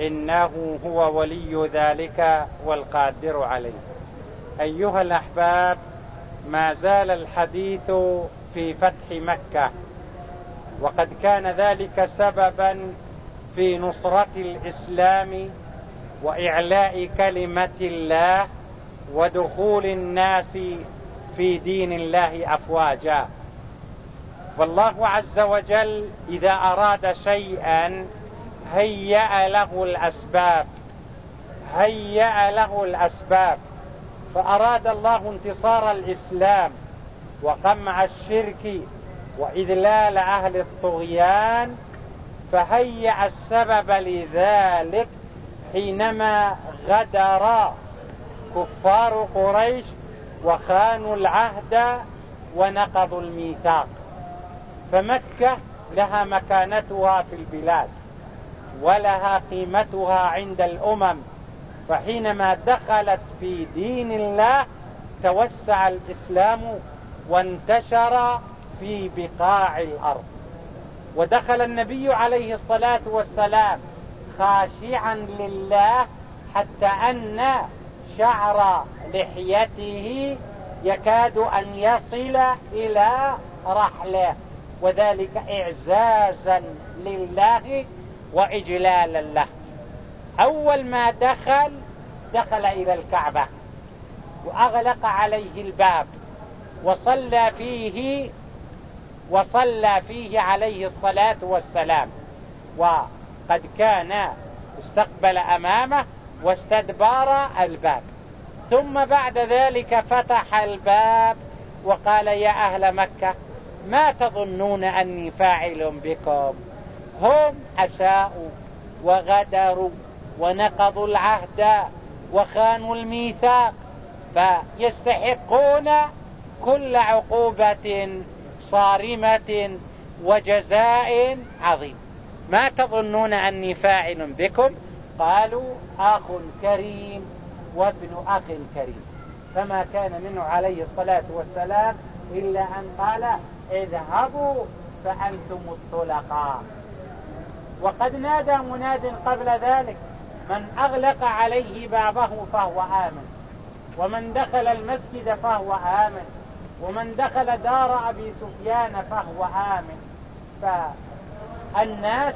إنه هو ولي ذلك والقادر عليه. أيها الأحباب ما زال الحديث في فتح مكة وقد كان ذلك سببا في نصرة الإسلام وإعلاء كلمة الله ودخول الناس في دين الله أفواجا. والله عز وجل إذا أراد شيئا هيأ له الأسباب. هيأ له الأسباب. فأراد الله انتصار الإسلام وقمع الشرك وإذلال أهل الطغيان فهيأ السبب لذلك حينما غدر كفار قريش وخانوا العهد ونقضوا الميثاق. فمكة لها مكانتها في البلاد. ولها قيمتها عند الأمم. فحينما دخلت في دين الله توسع الإسلام وانتشر في بقاع الأرض. ودخل النبي عليه الصلاة والسلام خاشعا لله حتى أن شعر لحيته يكاد أن يصل إلى رحله. وذلك إعزازا لله وإجلالا له. أول ما دخل دخل إلى الكعبة وأغلق عليه الباب وصلى فيه وصلى فيه عليه الصلاة والسلام. وقد كان استقبل أمامه واستدبار الباب. ثم بعد ذلك فتح الباب وقال يا أهل مكة ما تظنون أني فاعل بكم؟ هم أساءوا وغدروا ونقضوا العهد وخانوا الميثاق فيستحقون كل عقوبة صارمة وجزاء عظيم. ما تظنون أني فاعل بكم؟ قالوا أخ كريم وابن أخ كريم. فما كان منه عليه الصلاة والسلام إلا أن قال اذهبوا فأنتم الطلقاء. وقد نادى مناد قبل ذلك من أغلق عليه بابه فهو آمن. ومن دخل المسجد فهو آمن. ومن دخل دار أبي سفيان فهو آمن. فالناس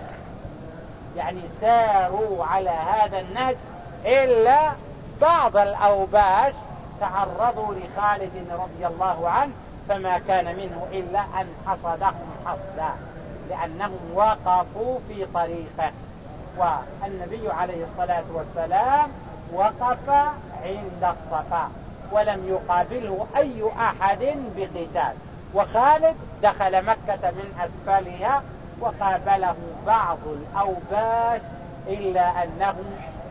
يعني ساروا على هذا النهج إلا بعض الأوباش تعرضوا لخالد رضي الله عنه فما كان منه إلا أن حصدهم حصدا. لأنهم وقفوا في طريقه. والنبي عليه الصلاة والسلام وقف عند الصفا ولم يقابله أي أحد بقتال. وخالد دخل مكة من أسفلها وقابله بعض الأوباش إلا أنه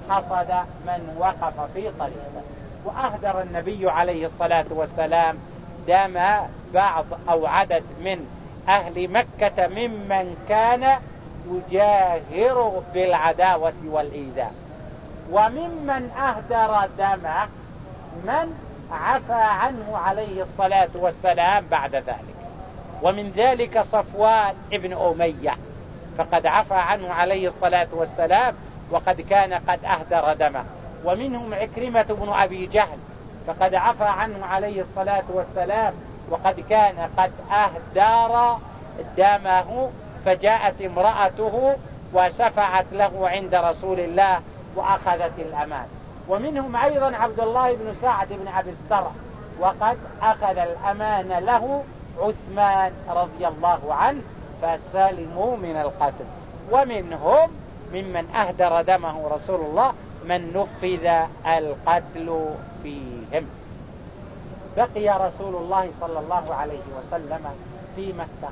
حصد من وقف في طريقه. وأهدر النبي عليه الصلاة والسلام دم بعض أو عدد من أهل مكة ممن كان يجاهر بالعداوة والإيذاء. وممن أهدر دمه من عفى عنه عليه الصلاة والسلام بعد ذلك. ومن ذلك صفوان ابن أمية فقد عفى عنه عليه الصلاة والسلام وقد كان قد أهدر دمه. ومنهم عكرمة بن أبي جهل فقد عفى عنه عليه الصلاة والسلام وقد كان قد أهدار دمه فجاءت امرأته وشفعت له عند رسول الله وأخذت الأمان. ومنهم أيضا عبد الله بن سعد بن عبد السرع وقد أخذ الأمان له عثمان رضي الله عنه فسلموا من القتل. ومنهم ممن أهدر دمه رسول الله من نفذ القتل فيهم. بقي رسول الله صلى الله عليه وسلم في مكة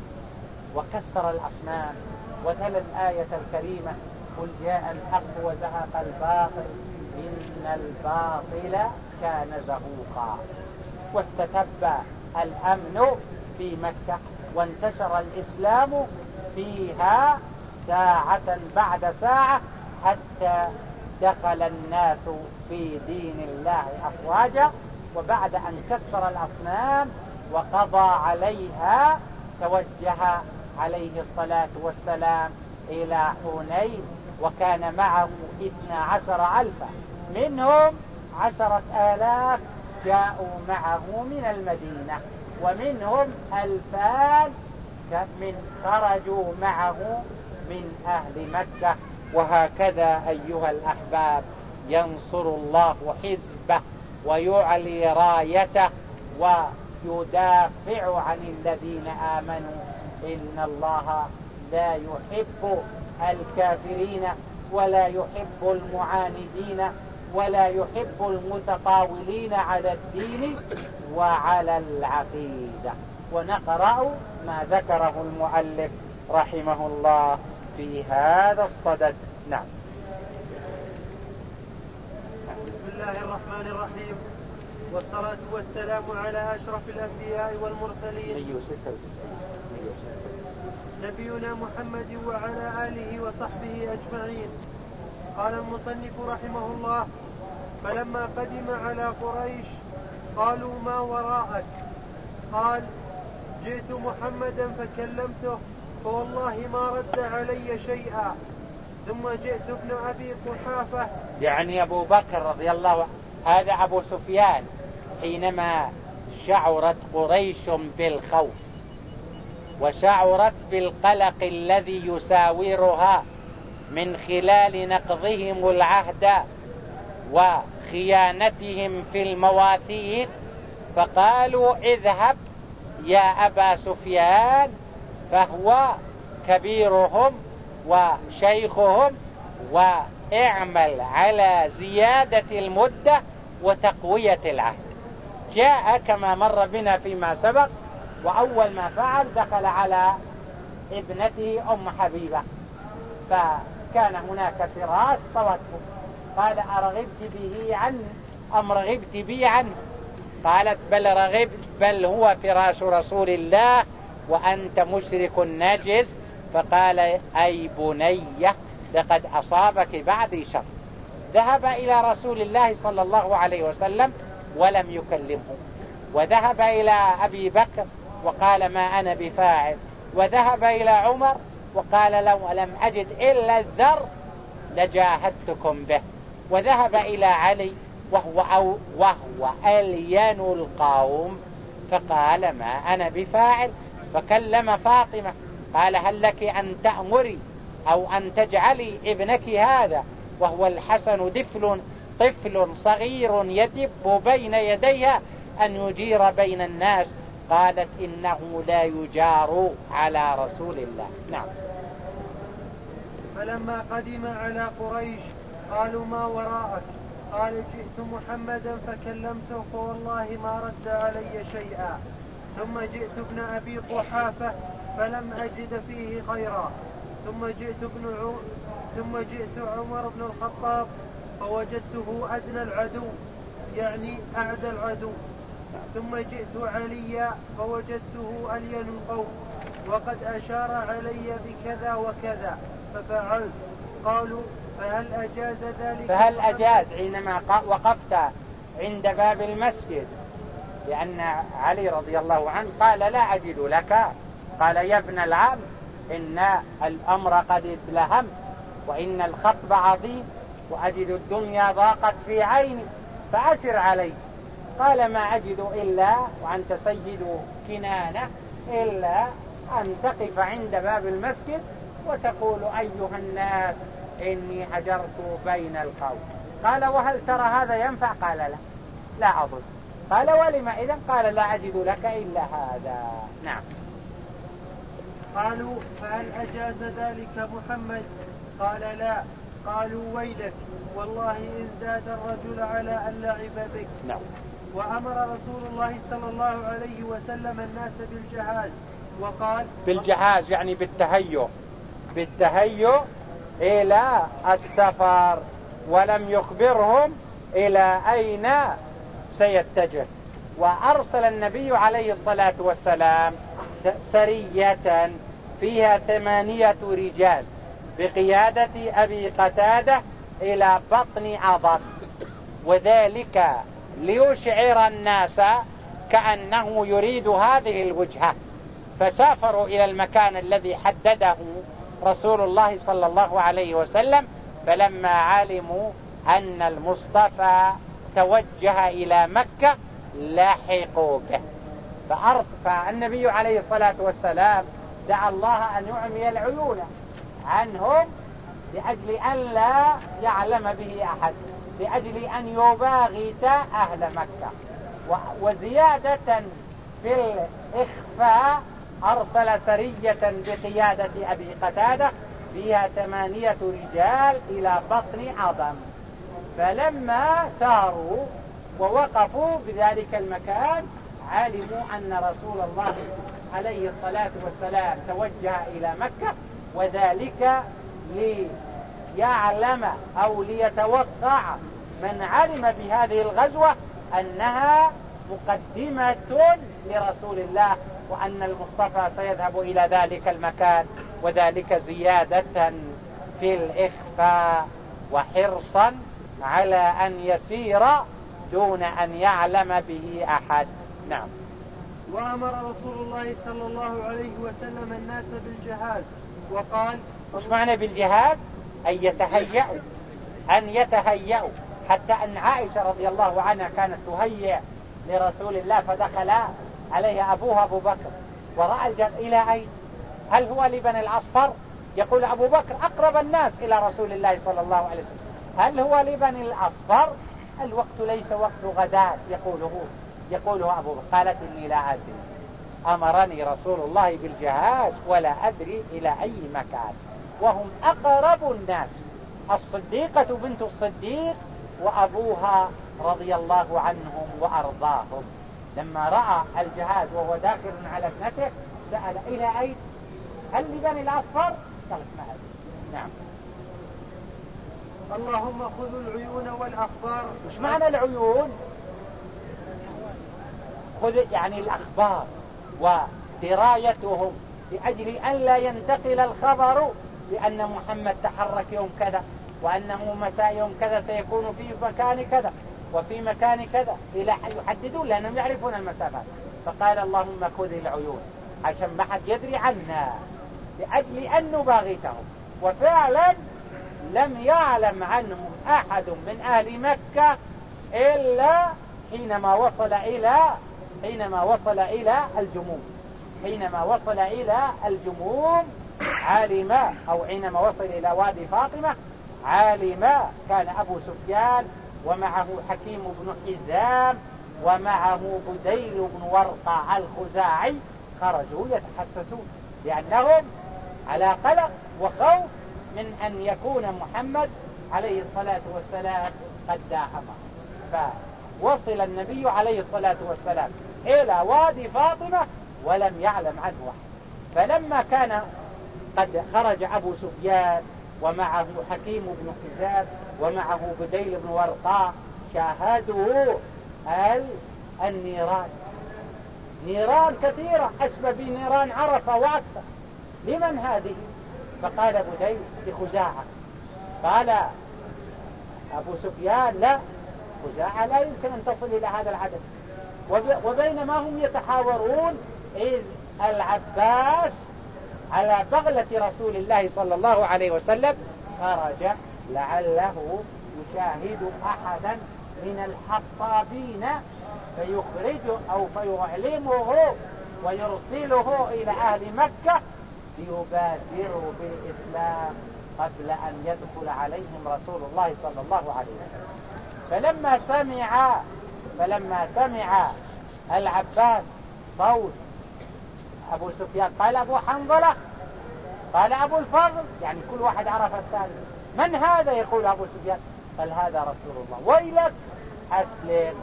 وكسر الأصنام وتلا الآية الكريمة قل جاء الحق وزهق الباطل إن الباطل كان زهوقا. واستتب الأمن في مكة وانتشر الإسلام فيها ساعة بعد ساعة حتى دخل الناس في دين الله أفواجا وبعد أن كسر الأصنام وقضى عليها توجه عليه الصلاة والسلام إلى حنين وكان معه اثنى عشر ألفا. منهم عشرة آلاف جاءوا معه من المدينة ومنهم ألفان من خرجوا معه من أهل مكة. وهكذا أيها الأحباب ينصر الله حزبه ويعلي رايته ويدافع عن الذين آمنوا. إن الله لا يحب الكافرين ولا يحب المعاندين ولا يحب المتطاولين على الدين وعلى العقيدة. ونقرأ ما ذكره المؤلف رحمه الله في هذا الصدد. نعم. الله الرحمن الرحيم. والصلاة والسلام على أشرف الأنبياء والمرسلين. نبينا محمد وعلى آله وصحبه أجمعين. قال المصنف رحمه الله فلما قدم على قريش قالوا ما وراءك؟ قال جئت محمدا فكلمته فوالله ما رد علي شيئا. ثم جئت ابن أبي قحافة. يعني أبو بكر رضي الله عنه. هذا أبو سفيان حينما شعرت قريش بالخوف وشعرت بالقلق الذي يساورها من خلال نقضهم العهد وخيانتهم في المواثيق فقالوا اذهب يا أبا سفيان فهو كبيرهم وشيخهم واعمل على زيادة المدة وتقوية العهد. جاء كما مر بنا فيما سبق وأول ما فعل دخل على ابنته أم حبيبة. فكان هناك فراش طوته قال أرغبت به عنه أم رغبت بي عنه. قالت بل رغبت بل هو فراش رسول الله وأنت مشرك نجس فقال أي بني لقد أصابك بعدي شر. ذهب إلى رسول الله صلى الله عليه وسلم ولم يكلمه. وذهب إلى أبي بكر وقال ما أنا بفاعل. وذهب إلى عمر وقال لو لم أجد إلا الذر لجاهدتكم به. وذهب إلى علي وهو, أو وهو ألين القوم فقال ما أنا بفاعل. فكلم فاطمة قال هل لك أن تأمري أو أن تجعلي ابنك هذا؟ وهو الحسن دفل طفل صغير يدب بين يديها أن يجير بين الناس. قالت إنه لا يجار على رسول الله. نعم. فلما قدم على قريش قالوا ما وراءك؟ قال جئت محمدا فكلمته فوالله ما رد علي شيئا. ثم جئت ابن أبي قحافة فلم أجد فيه خيرا. ثم جئت ابن. ثم جئت عمر بن الخطاب فوجدته أدنى العدو يعني أعدى العدو. ثم جئت عليا فوجدته ألين القوم وقد أشار علي بكذا وكذا ففعلت. قالوا فهل أجاز ذلك؟ فهل أجاز حينما وقفت عند باب المسجد؟ لأن علي رضي الله عنه قال لا أجد لك. قال يا ابن العم إن الأمر قد ازدلهم وإن الخطب عظيم وأجد الدنيا ضاقت في عيني فأسر علي. قال ما أجد إلا وأنت سيد كنانة إلا أن تقف عند باب المسجد وتقول أيها الناس إني هجرت بين القوم. قال وهل ترى هذا ينفع؟ قال لا. لا أظن. قال ولم إذا قال لا أجد لك إلا هذا. نعم. قالوا فهل أجاز ذلك محمد؟ قال لا. قالوا ويلك والله إن زاد الرجل على أن لعب بك. نعم. وأمر رسول الله صلى الله عليه وسلم الناس بالجهاز وقال بالجهاز يعني بالتهيؤ. بالتهيؤ إلى السفر ولم يخبرهم إلى أين سيتجه. وأرسل النبي عليه الصلاة والسلام سرية فيها ثمانية رجال بقيادة أبي قتادة إلى بطن عضب وذلك ليشعر الناس كأنه يريد هذه الوجهة. فسافروا إلى المكان الذي حدده رسول الله صلى الله عليه وسلم فلما علموا أن المصطفى توجه إلى مكة لاحقوا به. فالنبي عليه الصلاة والسلام دعا الله أن يعمي العيون عنهم لأجل أن لا يعلم به أحد لأجل أن يباغت أهل مكة. وزيادة في الإخفاء أرسل سرية بقيادة أبي قتادة فيها ثمانية رجال إلى بطن عظم. فلما ساروا ووقفوا بذلك المكان علموا أن رسول الله عليه الصلاة والسلام توجه إلى مكة وذلك ليعلم أو ليتوقع من علم بهذه الغزوة أنها مقدمة لرسول الله وأن المصطفى سيذهب إلى ذلك المكان وذلك زيادة في الإخفاء وحرصا على أن يسير دون أن يعلم به أحد. نعم. وأمر رسول الله صلى الله عليه وسلم الناس بالجهاز وقال وش معنى بالجهاز أن يتهيأوا أن يتهيأوا. حتى أن عائشة رضي الله عنها كانت تهيئ لرسول الله فدخل عليه أبوها أبو بكر ورأى الجهاز إلى أين؟ هل هو لبن الأصفر؟ يقول أبو بكر أقرب الناس إلى رسول الله صلى الله عليه وسلم. هل هو لبن الأصفر؟ الوقت ليس وقت غداء يقوله. يقوله أبو قالت إني لا أدري. أمرني رسول الله بالجهاز ولا أدري إلى أي مكان. وهم أقرب الناس الصديقة بنت الصديق وأبوها رضي الله عنهم وأرضاهم. لما رأى الجهاز وهو داخل على ابنته سأل إلى أين؟ هل لبني الأصفر؟ قالت ما أدري. نعم. اللهم خذ العيون والأخبار. وش معنى العيون؟ يعني الأخبار ودرايتهم لأجل أن لا ينتقل الخبر بأن محمد تحرك يوم كذا وأنه مساء يوم كذا سيكون في مكان كذا وفي مكان كذا إلى يحددون لأنهم يعرفون المسافات فقال اللهم خذ العيون عشان ما حد يدري عنا لأجل أن نباغتهم وفعلا لم يعلم عنهم أحد من أهل مكة إلا حينما وصل إلى حينما وصل إلى الجموم. حينما وصل إلى الجموم علم أو حينما وصل إلى وادي فاطمة علم كان أبو سفيان ومعه حكيم بن حزام ومعه بديل بن ورقة الخزاعي خرجوا يتحسسون لأنهم على قلق وخوف من أن يكون محمد عليه الصلاة والسلام قد داهمه فوصل النبي عليه الصلاة والسلام. إلى وادي فاطمة ولم يعلم عنه واحد فلما كان قد خرج أبو سفيان ومعه حكيم بن حزام ومعه بديل بن ورقاء شاهدوا النيران. نيران كثيرة أشبه بنيران عرفة وأكثر. لمن هذه؟ فقال بديل لخزاعة. قال أبو سفيان لا خزاعة لا يمكن أن تصل إلى هذا العدد. وبينما هم يتحاورون إذ العباس على بغلة رسول الله صلى الله عليه وسلم خرج لعله يشاهد أحدا من الحطابين فيخرجه أو فيعلمه ويرسله إلى أهل مكة ليبادروا بالإسلام قبل أن يدخل عليهم رسول الله صلى الله عليه وسلم. فلما سمع فلما سمع العباس صوت أبو سفيان قال أبو حنظلة قال أبو الفضل يعني كل واحد عرف الثاني. من هذا؟ يقول أبو سفيان. قال هذا رسول الله. ويلك أسلم.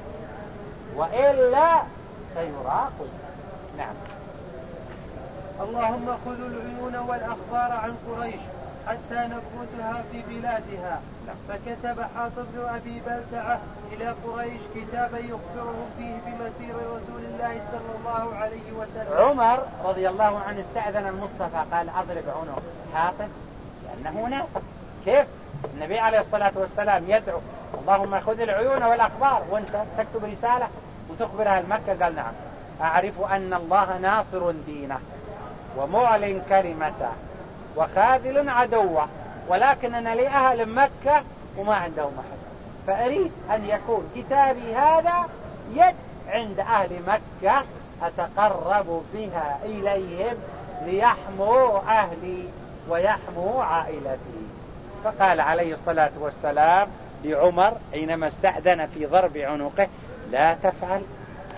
وإلا سيراقب نعم. اللهم خذ العيون والأخبار عن قريش حتى نفوتها في بلادها. فكتب حاطب بن أبي بلتعة إلى قريش كتابا يخبرهم فيه بمسير رسول الله صلى الله عليه وسلم. عمر رضي الله عنه استأذن المصطفى قال أضرب عنق حاطب لأنه ناقص كيف؟ النبي عليه الصلاة والسلام يدعو اللهم خذ العيون والأخبار وأنت تكتب رسالة وتخبرها المكة قال نعم أعرف أن الله ناصر دينه ومعلن كلمته وخاذل عدوه ولكن أنا لي أهل مكة وما عندهم أحد فأريد أن يكون كتابي هذا يد عند أهل مكة أتقرب بها إليهم ليحموا أهلي ويحموا عائلتي. فقال عليه الصلاة والسلام لعمر حينما استأذن في ضرب عنقه لا تفعل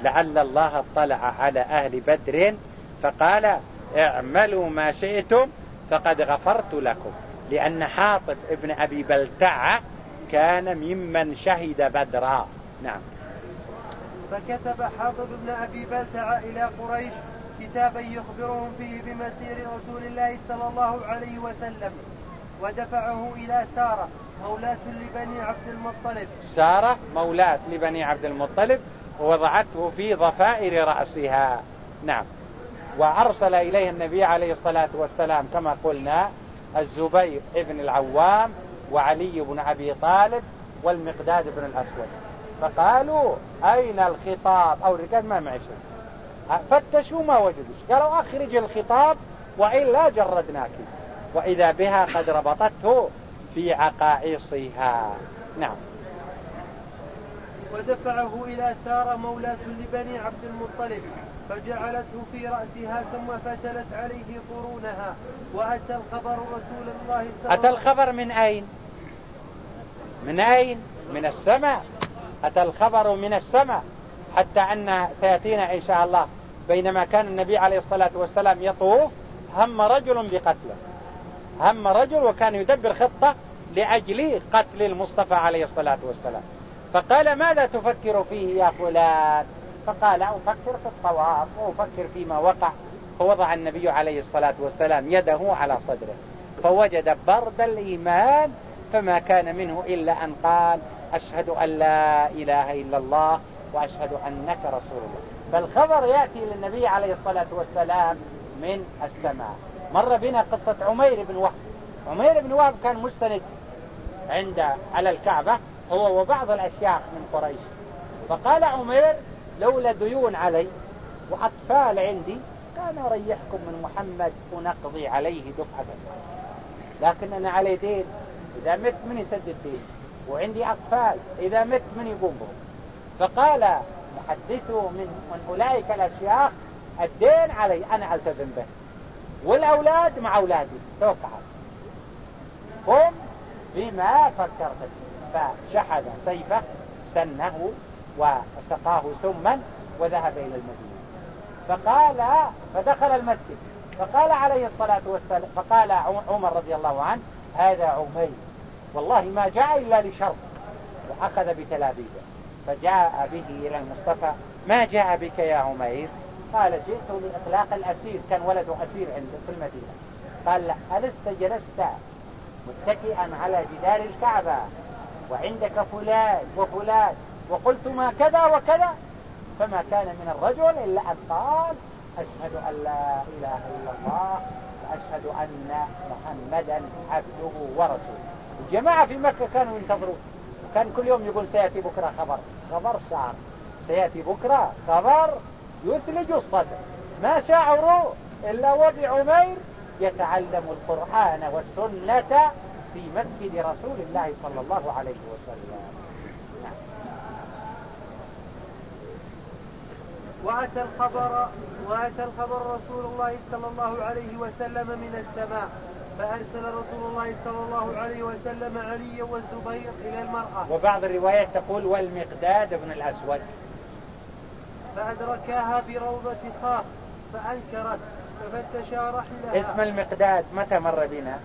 لعل الله اطلع على أهل بدر فقال اعملوا ما شئتم فقد غفرت لكم. لأن حاطب ابن أبي بلتع كان ممن شهد بدرا. نعم. فكتب حاطب بن أبي بلتع إلى قريش كتابا يخبرهم فيه بمسير رسول الله صلى الله عليه وسلم ودفعه إلى سارة مولاة لبني عبد المطلب. سارة مولاة لبني عبد المطلب ووضعته في ضفائر رأسها. نعم. وأرسل إليه النبي عليه الصلاة والسلام كما قلنا الزبير ابن العوام وعلي بن أبي طالب والمقداد بن الأسود. فقالوا أين الخطاب؟ أو رجال ما معي شيء. فتشوا ما وجدوا. قالوا أخرج الخطاب وإلا جردناك. وإذا بها قد ربطته في عقائصها. نعم. ودفعه إلى سارة مولاة لبني عبد المطلب فجعلته في رأسها ثم فتلت عليه قرونها. وأتى الخبر رسول الله صلى الله عليه وسلم أتى الخبر من أين؟ من أين؟ من السماء. أتى الخبر من السماء حتى أن سيأتينا إن شاء الله. بينما كان النبي عليه الصلاة والسلام يطوف هم رجل بقتله. هم رجل وكان يدبر خطة لأجل قتل المصطفى عليه الصلاة والسلام. فقال ماذا تفكر فيه يا فلان؟ فقال أفكر في الطواف وأفكر فيما وقع. فوضع النبي عليه الصلاة والسلام يده على صدره فوجد برد الإيمان فما كان منه إلا أن قال أشهد أن لا إله إلا الله وأشهد أنك رسول الله. فالخبر يأتي للنبي عليه الصلاة والسلام من السماء. مر بنا قصة عمير بن وهب. عمير بن وهب كان مستند عند على الكعبة هو وبعض الأشياخ من قريش. فقال عمير لولا ديون علي وأطفال عندي كان أريحكم من محمد ونقضي عليه دفعة. لكن أنا علي دين. إذا مت من يسد الدين. وعندي أطفال. إذا مت من يقوم بهم. فقال محدثه من, من أولئك الأشياخ الدين علي. أنا ألتزم به. والأولاد مع أولادي. توقع قم بما فكرت فشحذ سيفه سنه وسقاه سما وذهب إلى المدينة. فقال فدخل المسجد. فقال عليه الصلاة والسلام فقال عمر رضي الله عنه هذا عمير والله ما جاء إلا لشرط. وأخذ بتلابيبه فجاء به إلى المصطفى ما جاء بك يا عمير؟ قال جئت لإطلاق الأسير كان ولده أسير عنده في المدينة. قال ألست جلست متكئا على جدار الكعبة. وعندك فلان وفلان وقلت ما كذا وكذا فما كان من الرجل إلا أن قال أشهد أن لا إله إلا الله وأشهد أن محمدا عبده ورسوله. الجماعة في مكة كانوا ينتظرون. وكان كل يوم يقول سيأتي بكرة خبر. خبر صار سيأتي بكرة خبر يثلج الصدر. ما شعروا إلا وبعمير يتعلم القرآن والسنة في مسجد رسول الله صلى الله عليه وسلم. وأتى الخبر وأتى الخبر رسول الله صلى الله عليه وسلم من السماء فأرسل رسول الله صلى الله عليه وسلم علي والزبير إلى المرأة. وبعض الروايات تقول والمقداد بن الأسود. فأدركاها بروضة خاخ فأنكرت ففتشا رحلها. اسم المقداد متى مر بنا؟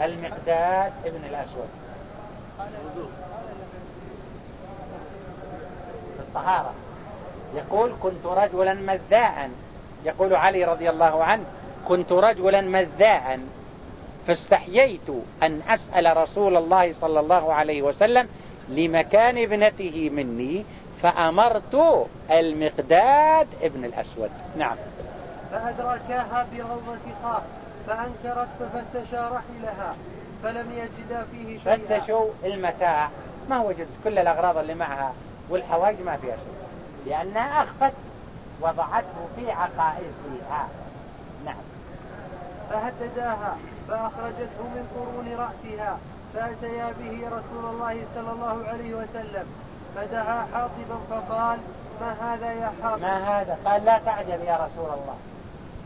المقداد ابن الأسود. في الطهارة. يقول كنت رجلا مذاء يقول علي رضي الله عنه كنت رجلا مذاء فاستحييت أن أسأل رسول الله صلى الله عليه وسلم لمكان ابنته مني فأمرت المقداد ابن الأسود. نعم. فأدركاها بروضة خاف فأنكرت ففتشا رحلها فلم يجدا فيه شيئا. فتشوا المتاع. ما وجدت كل الأغراض اللي معها والحواج ما فيها شيء. لأنها أخفت وضعته في عقائصها نعم. فهدداها فأخرجته من قرون رأسها فأتيا به رسول الله صلى الله عليه وسلم. فدعا حاطبا فقال ما هذا يا حاطب؟ ما هذا؟ قال لا تعجل يا رسول الله.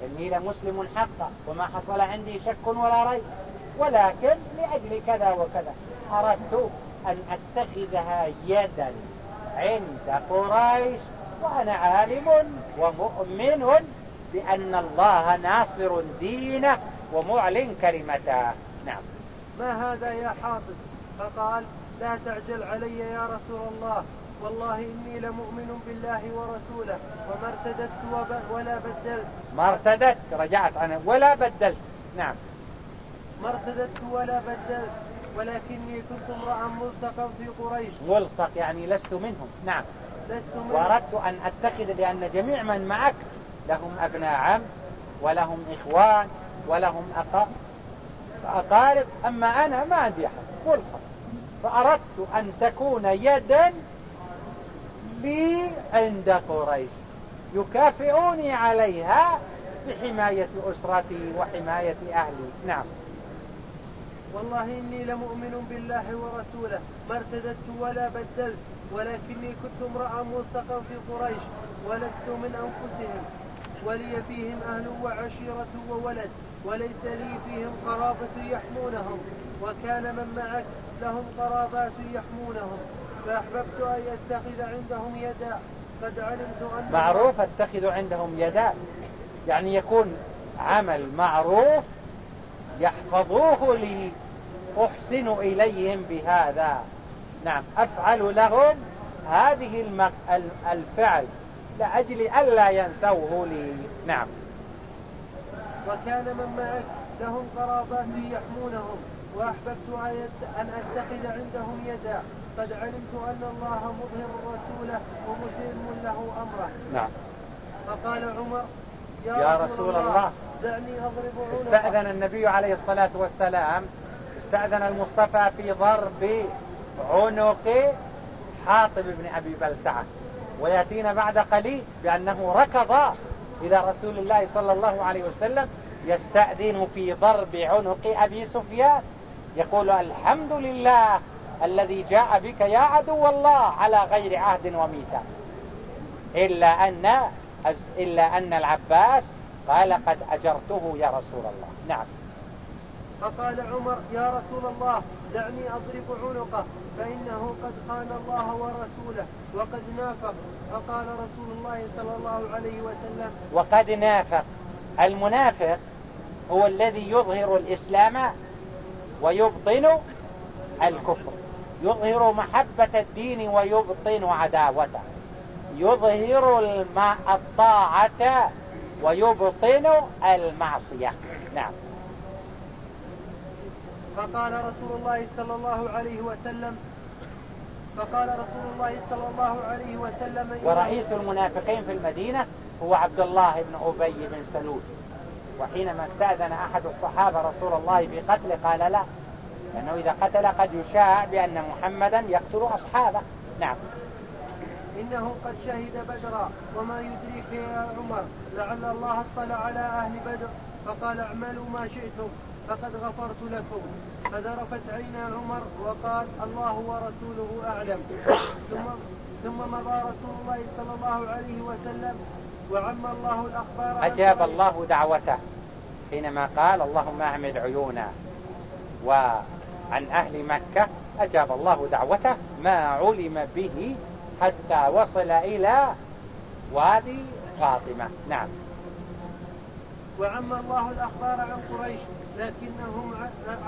إني لمسلم حقا وما حصل عندي شك ولا ريب. ولكن لأجل كذا وكذا أردت أن أتخذها يدا عند قريش وأنا عالم ومؤمن بأن الله ناصر دينه ومعلن كلمته. نعم. ما هذا يا حافظ؟ فقال لا تعجل علي يا رسول الله. والله إني لمؤمن بالله ورسوله وما ارتدت ولا بدلت. ما ارتدت رجعت عنه ولا بدلت. نعم. ما ارتدت ولا بدلت ولكني كنت امرأ ملصقا في قريش. ملصق يعني لست منهم. نعم. لست منهم. وأردت أن أتخذ لأن جميع من معك لهم أبناء عم ولهم إخوان ولهم أقارب. أما أنا ما عندي أحد. ملصق فأردت أن تكون يدا لي عند قريش. يكافئوني عليها بحماية أسرتي وحماية أهلي. نعم. والله إني لمؤمن بالله ورسوله ما ارتدت ولا بدلت ولكني كنت امرأ ملصقا في قريش ولست من أنفسهم. ولي فيهم أهل وعشيرة وولد وليس لي فيهم قرابة يحمونهم وكان من معك لهم قرابات يحمونهم. فأحببت أن يتخذ عندهم يدا قد علمت أن معروف أتخذ عندهم يدا. يعني يكون عمل معروف يحفظوه لي أحسن إليهم بهذا. نعم أفعل لهم هذه الفعل لأجل ألا ينسوه لي. نعم. وكان من معك لهم قرابات يحمونهم وأحببت أن أتخذ عندهم يدا. قد علمت أن الله مظهر رسوله ومسلم له أمره. نعم. فقال عمر يا, يا رسول الله, الله دعني أضرب عنقه استأذن النبي عليه الصلاة والسلام استأذن المصطفى في ضرب عنق حاطب بن أبي بلتعة. ويأتينا بعد قليل بأنه ركض إلى رسول الله صلى الله عليه وسلم يستأذن في ضرب عنق أبي سفيان. يقول الحمد لله الذي جاء بك يا عدو الله على غير عهد وميثاق. إلا أن إلا أن العباس قال قد أجرته يا رسول الله. نعم. فقال عمر يا رسول الله دعني أضرب عنقه فإنه قد خان الله ورسوله وقد نافق. فقال رسول الله صلى الله عليه وسلم وقد نافق. المنافق هو الذي يظهر الإسلام ويبطن الكفر. يظهر محبة الدين ويبطن عداوته. يظهر الطاعة ويبطن المعصية. نعم. فقال رسول الله صلى الله عليه وسلم فقال رسول الله صلى الله عليه وسلم ورئيس المنافقين في المدينة هو عبد الله بن أبي بن سلول. وحينما استأذن أحد الصحابة رسول الله في قتله قال لا. لأنه إذا قتل قد يشاع بأن محمدا يقتل أصحابه. نعم. إنه قد شهد بدرا وما يدريك يا عمر لعل الله اطلع على أهل بدر فقال اعملوا ما شئتم فقد غفرت لكم. فذرفت عينا عمر وقال الله ورسوله أعلم. ثم ثم مضى رسول الله صلى الله عليه وسلم وعم الله الأخبار أجاب الله دعوته حينما قال اللهم أعمد عيونا وعن أهل مكة أجاب الله دعوته ما علم به حتى وصل إلى وادي فاطمة. نعم. وعم الله الأخبار عن قريش لكنهم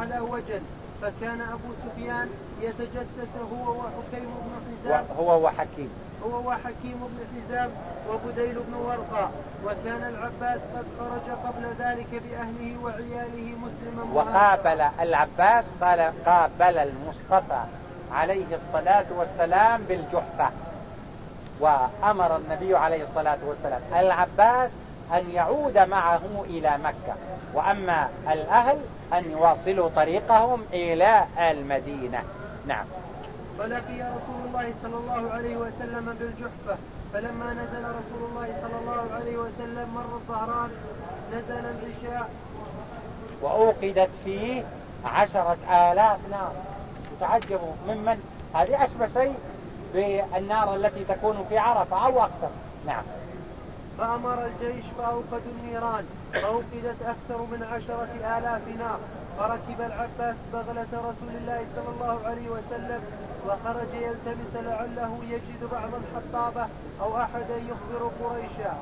على وجل. فكان أبو سفيان يتجسس هو وحكيم بن حزام. هو وحكيم. هو وحكيم بن حزام وبديل بن ورقة. وكان العباس قد خرج قبل ذلك بأهله وعياله مسلما وقابل العباس قال قابل المصطفى عليه الصلاة والسلام بالجحفة. وأمر النبي عليه الصلاة والسلام. العباس أن يعود معه إلى مكة. وأما الأهل أن يواصلوا طريقهم إلى المدينة. نعم. فلقي رسول الله صلى الله عليه وسلم بالجحفة. فلما نزل رسول الله صلى الله عليه وسلم مر الظهران نزل العشاء وأوقدت فيه عشرة آلاف نار. تعجبوا ممن هذه أشبه شيء بالنار التي تكون في عرفة أو أكثر. نعم. فأمر الجيش فأوقدوا النيران فأوقدت أكثر من عشرة آلاف نار فركب العباس بغلة رسول الله صلى الله عليه وسلم وخرج يلتمس لعله يجد بعض الحطابة أو أحدا يخبر قريشا.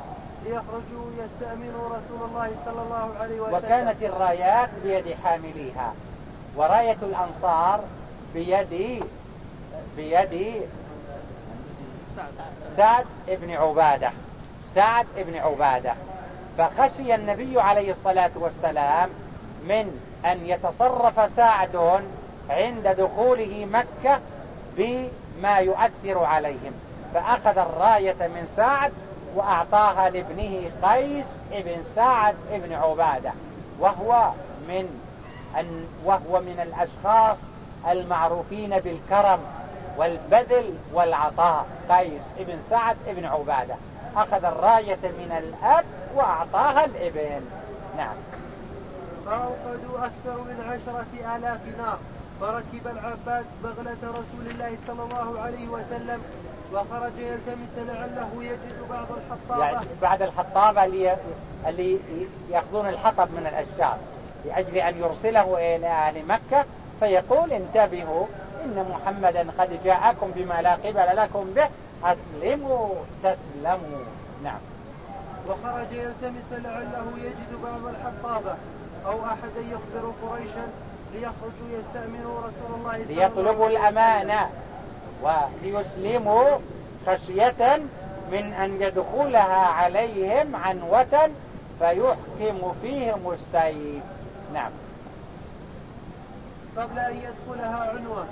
ليخرجوا يستأمنوا رسول الله صلى الله عليه وسلم. وكانت الرايات بيد حامليها وراية الأنصار بيد بيد سعد. بن عبادة. سعد بن عبادة. فخشي النبي عليه الصلاة والسلام من أن يتصرف سعد عند دخوله مكة بما يؤثر عليهم. فأخذ الراية من سعد وأعطاها لابنه قيس ابن سعد ابن عبادة. وهو من أن وهو من الأشخاص المعروفين بالكرم والبذل والعطاء. قيس ابن سعد ابن عبادة. أخذ الراية من الأب وأعطاها الابن نعم. فأوقدوا أكثر من عشرة آلاف نار. فركب العباس بغلة رسول الله صلى الله عليه وسلم وخرج يلتمس لعله يجد بعض الحطابة. يعني بعد الحطابة اللي, اللي يأخذون الحطب من الأشجار لأجل أن يرسله إلى أهل مكة فيقول انتبهوا إن محمدا قد جاءكم بما لا قبل لكم به أسلموا تسلموا. نعم. وخرج يلتمس لعله يجد بعض الحطابة أو أحدا يخبر قريشا ليخرجوا يستأمنوا رسول الله صلى ليطلبوا الأمانة وليسلموا خشية من أن يدخلها عليهم عنوة فيحكم فيهم السيف. نعم. قبل أن يدخلها عنوة.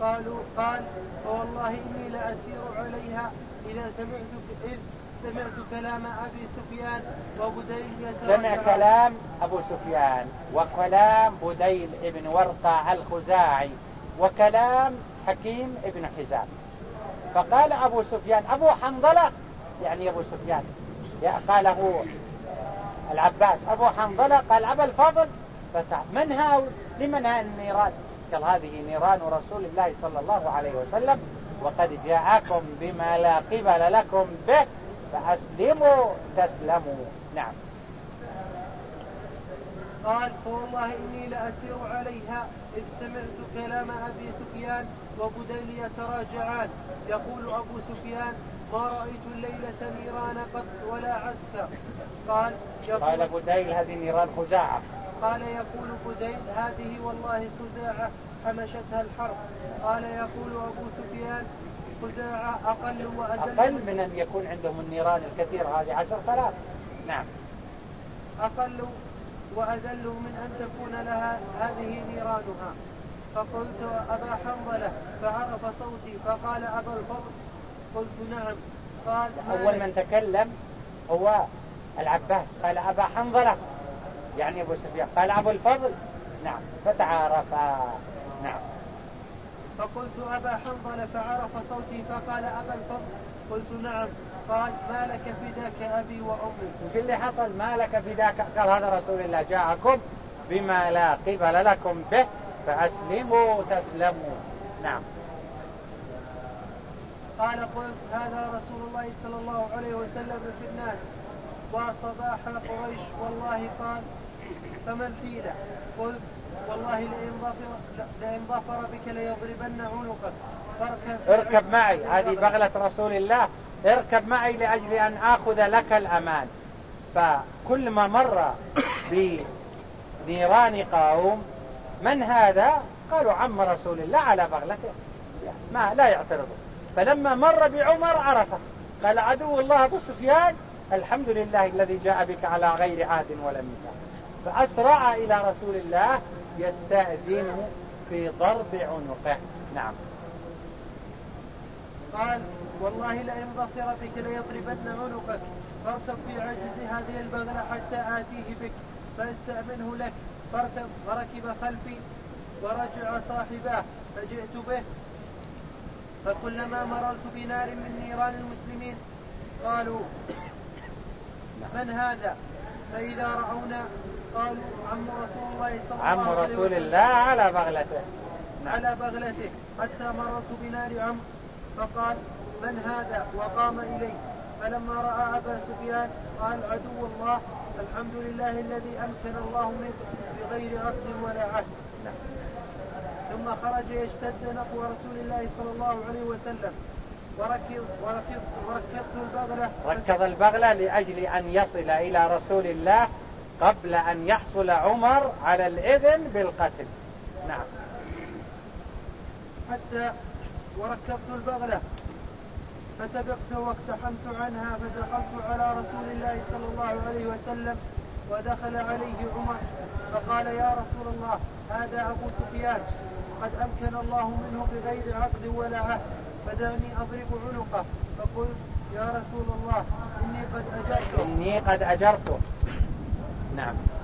قالوا قال فوالله إني لأسير عليها إذا سمعت إذ سمعت كلام أبي سفيان وبديل سمع كلام أبو سفيان وكلام بديل ابن ورقة الخزاعي وكلام حكيم ابن حزام. فقال أبو سفيان أبو حنظلة؟ يعني أبو سفيان. قاله العباس أبو حنظلة؟ قال أبا الفضل. من ها لمن ها النيران قال هذه نيران رسول الله صلى الله عليه وسلم وقد جاءكم بما لا قبل لكم به فأسلموا تسلموا. نعم. قال فوالله إني لأسير عليها إذ سمعت كلام أبي سفيان وبديل يتراجعان. يقول أبو سفيان ما رأيت الليلة نيران قط ولا عسكر. قال قال بديل هذه نيران خزاعة. قال يقول بديل هذه والله خزاعة حمشتها الحرب. قال يقول أبو سفيان خزاعة أقل وأذل أقل من أن يكون عندهم النيران الكثيرة هذه عشر ثلاث نعم. أقل وأذل من أن تكون لها هذه نيرانها. فقلت أبا حنظلة فعرف صوتي فقال أبا الفضل قلت نعم. قال أول من تكلم هو العباس قال أبا حنظلة. يعني أبو سفيان. قال أبو الفضل. نعم فتعارفا. نعم. فقلت أبا حنظل فعرف صوتي فقال أبا الفضل. قلت نعم. قال ما لك فداك أبي وأمي؟ وش اللي حصل ما لك فداك قال هذا رسول الله جاءكم بما لا قبل لكم به فأسلموا تسلموا. نعم. قال قلت هذا رسول الله صلى الله عليه وسلم في الناس. وصباح قريش والله قال فما الحيلة قلت والله لئن ظفر لئن ظفر بك ليضربن عنقك. فاركب اركب معي. هذه بغلة رسول الله. اركب معي لأجل أن آخذ لك الأمان. فكل ما مر نيران قوم من هذا؟ قالوا عم رسول الله على بغلته. ما لا يعترضوا فلما مر بعمر عرفه. قال عدو الله أبو سفيان الحمد لله الذي جاء بك على غير عاد ولا ميزان فأسرع إلى رسول الله يستأذن في ضرب عنقه. نعم. قال والله لئن بصر بك ليضربن عنقك فاركب في عجز هذه البغلة حتى آتيه بك فاستأمنه لك. فاركب فركب خلفي ورجع صاحباه فجئت به. فكلما مررت بنار من نيران المسلمين قالوا من هذا؟ فإذا رأونا قالوا عم رسول الله صلى الله عليه وسلم عم رسول الله على بغلته. نعم. على بغلته حتى مررت بنار عم فقال من هذا؟ وقام إليه. فلما رأى أبا سفيان قال عدو الله الحمد لله الذي أمكن الله منه بغير عقد ولا عهد. ثم خرج يشتد نحو رسول الله صلى الله عليه وسلم. وركض وركض وركضت البغلة. ركض البغلة لأجل أن يصل إلى رسول الله قبل أن يحصل عمر على الإذن بالقتل. نعم. حتى وركبت البغلة فسبقت واقتحمت عنها فدخلت على رسول الله صلى الله عليه وسلم ودخل عليه عمر فقال يا رسول الله هذا أبو سفيان قد أمكن الله منه بغير عقد ولا عهد فدعني أضرب عنقه فقلت يا رسول الله إني قد أجرته. إني قد أجرته. نعم.